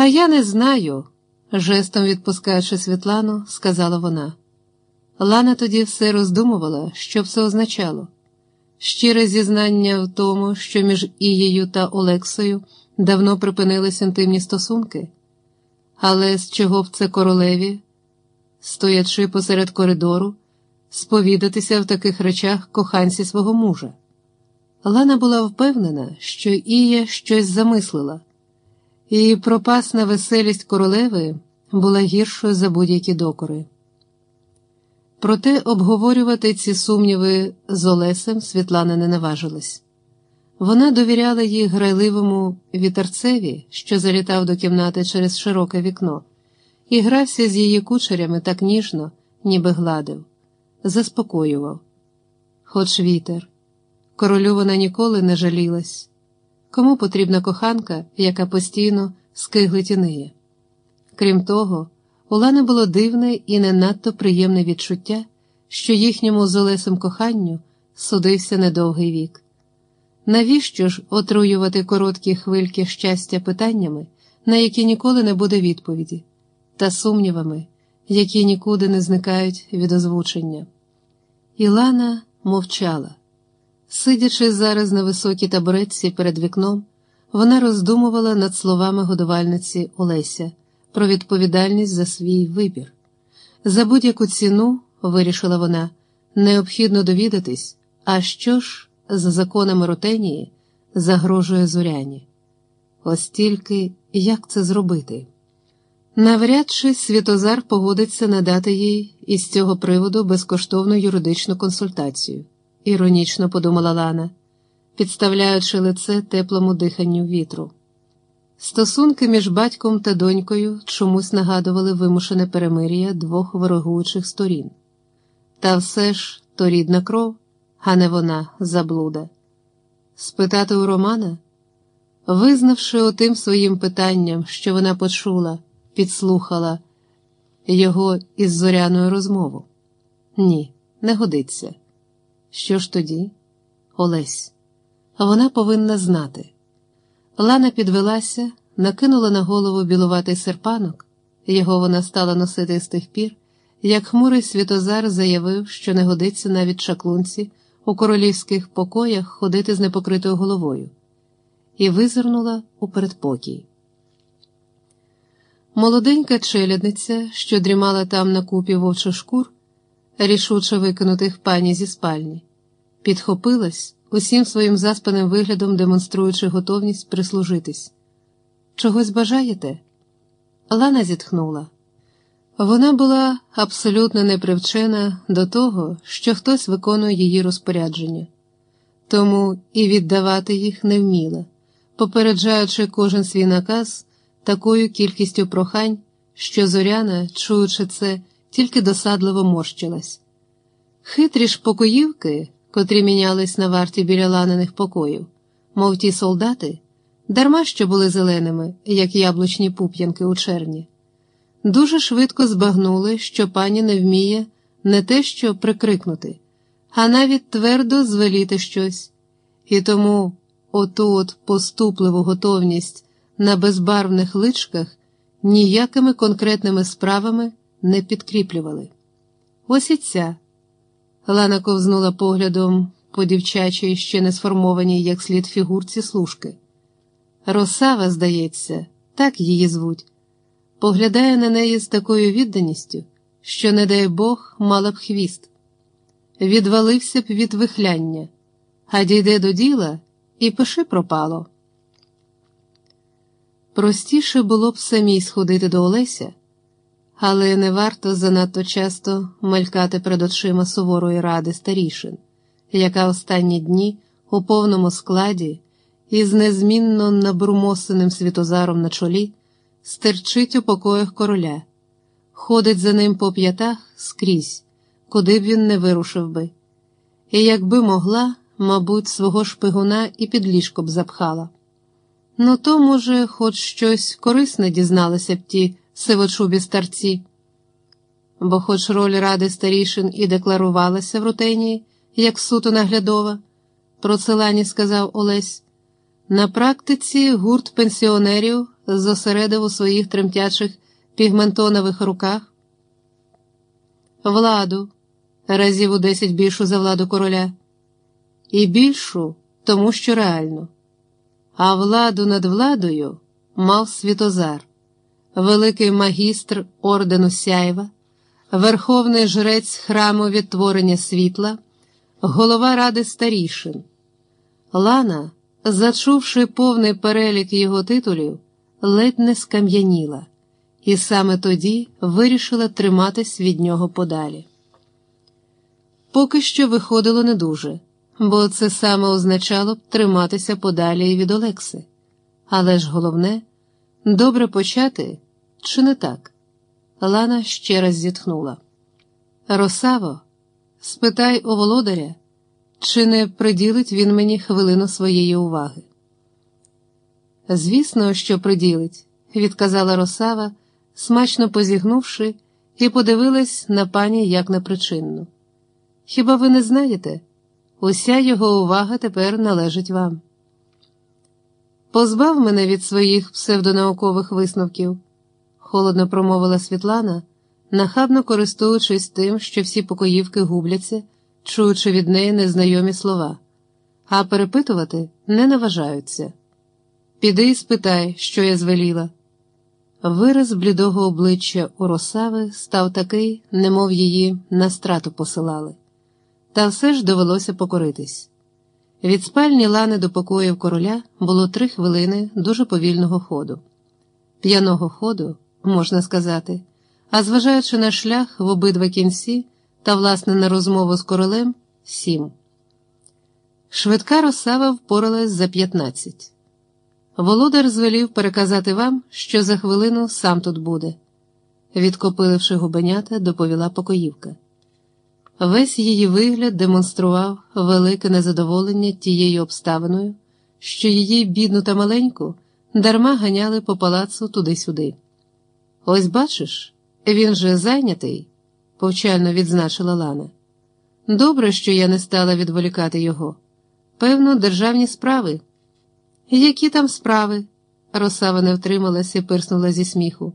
А я не знаю, жестом відпускаючи Світлану, сказала вона. Лана тоді все роздумувала, що це означало. Щире зізнання в тому, що між Ією та Олексою давно припинились інтимні стосунки, але з чого б це королеві, стоячи посеред коридору, сповідатися в таких речах коханці свого мужа. Лана була впевнена, що Ія щось замислила, і пропасна веселість королеви була гіршою за будь-які докори. Проте обговорювати ці сумніви з Олесем Світлана не наважилась. Вона довіряла їй грайливому вітерцеві, що залітав до кімнати через широке вікно, і грався з її кучерями так ніжно, ніби гладив, заспокоював. Хоч вітер. Королю вона ніколи не жалілась. Кому потрібна коханка, яка постійно скиглить і ниє? Крім того, у Лани було дивне і не надто приємне відчуття, що їхньому з Олесем коханню судився недовгий вік. Навіщо ж отруювати короткі хвильки щастя питаннями, на які ніколи не буде відповіді, та сумнівами, які нікуди не зникають від озвучення? Ілана мовчала. Сидячи зараз на високій табуретці перед вікном, вона роздумувала над словами годувальниці Олеся про відповідальність за свій вибір. За будь-яку ціну, вирішила вона, необхідно довідатись, а що ж за законами ротенії загрожує зоряні. Ось тільки як це зробити? Навряд чи Світозар погодиться надати їй із цього приводу безкоштовну юридичну консультацію, іронічно подумала Лана, підставляючи лице теплому диханню вітру. Стосунки між батьком та донькою чомусь нагадували вимушене перемир'я двох ворогуючих сторін. Та все ж то рідна кров, а не вона заблуда. Спитати у Романа, визнавши отим своїм питанням, що вона почула, підслухала його із зоряною розмову. Ні, не годиться. Що ж тоді? Олесь, вона повинна знати. Лана підвелася, накинула на голову білуватий серпанок, його вона стала носити з тих пір, як хмурий Світозар заявив, що не годиться навіть чаклунці у королівських покоях ходити з непокритою головою, і визирнула у передпокій. Молоденька челядниця, що дрімала там на купі вовчих шкур, рішуче викинутих пані зі спальні, підхопилась, усім своїм заспаним виглядом демонструючи готовність прислужитись. Чогось бажаєте? Лана зітхнула. Вона була абсолютно непривчена до того, що хтось виконує її розпорядження, тому і віддавати їх не вміла, попереджаючи кожен свій наказ такою кількістю прохань, що зоряна, чуючи це, тільки досадливо морщилась. Хитрі ж покоївки, котрі мінялись на варті біля ланиних покоїв, мов ті солдати, дарма що були зеленими, як яблучні пуп'янки у червні. Дуже швидко збагнули, що пані не вміє не те що прикрикнути, а навіть твердо звеліти щось, і тому оту от поступливу готовність на безбарвних личках ніякими конкретними справами не підкріплювали. Ось і ця. Лана ковзнула поглядом по дівчачій, ще не сформованій як слід фігурці служки. Росава, здається, так її звуть поглядає на неї з такою відданістю, що, не дай Бог, мала б хвіст. Відвалився б від вихляння, а дійде до діла і пиши пропало. Простіше було б самій сходити до Олеся, але не варто занадто часто малькати перед очима суворої ради старішин, яка останні дні у повному складі і з незмінно набурмосеним світозаром на чолі стерчить у покоях короля, ходить за ним по п'ятах скрізь, куди б він не вирушив би. І якби могла, мабуть, свого шпигуна і під ліжко б запхала. Ну, то, може, хоч щось корисне дізналися б ті сивочубі старці, бо, хоч роль ради старішин і декларувалася в рутенії, як суто наглядова, про це Лані сказав Олесь, на практиці гурт пенсіонерів зосередив у своїх тремтячих пігментонових руках? Владу, разів у десять більшу за владу короля, і більшу, тому що реально. А владу над владою мав Світозар, великий магістр ордену Сяєва, верховний жрець храму відтворення світла, голова ради старішин. Лана, зачувши повний перелік його титулів, ледь не скам'яніла, і саме тоді вирішила триматись від нього подалі. Поки що виходило не дуже, бо це саме означало б триматися подалі і від Олекси. Але ж головне добре почати, чи не так? Лана ще раз зітхнула. Росаво, спитай у володаря, чи не приділить він мені хвилину своєї уваги? Звісно, що приділить, відказала Росава, смачно позігнувши, і подивилась на пані як на причинну. Хіба ви не знаєте? Уся його увага тепер належить вам. Позбав мене від своїх псевдонаукових висновків, холодно промовила Світлана, нахабно користуючись тим, що всі покоївки губляться, чуючи від неї незнайомі слова, а перепитувати не наважаються. Піди і спитай, що я звеліла. Вираз блідого обличчя у Росави став такий, немов її на страту посилали, та все ж довелося покоритись. Від спальні лани до покоїв короля було три хвилини дуже повільного ходу, п'яного ходу, можна сказати, а зважаючи на шлях в обидва кінці та, власне, на розмову з королем сім. Швидка Росава впоралась за п'ятнадцять. Володар звелів переказати вам, що за хвилину сам тут буде, відкопиливши губенята, доповіла покоївка. Весь її вигляд демонстрував велике незадоволення тією обставиною, що її бідну та маленьку дарма ганяли по палацу туди-сюди. Ось бачиш, він же зайнятий, повчально відзначила Лана. Добре, що я не стала відволікати його. Певно, державні справи. Які там справи? Росава не втрималася і пирснула зі сміху.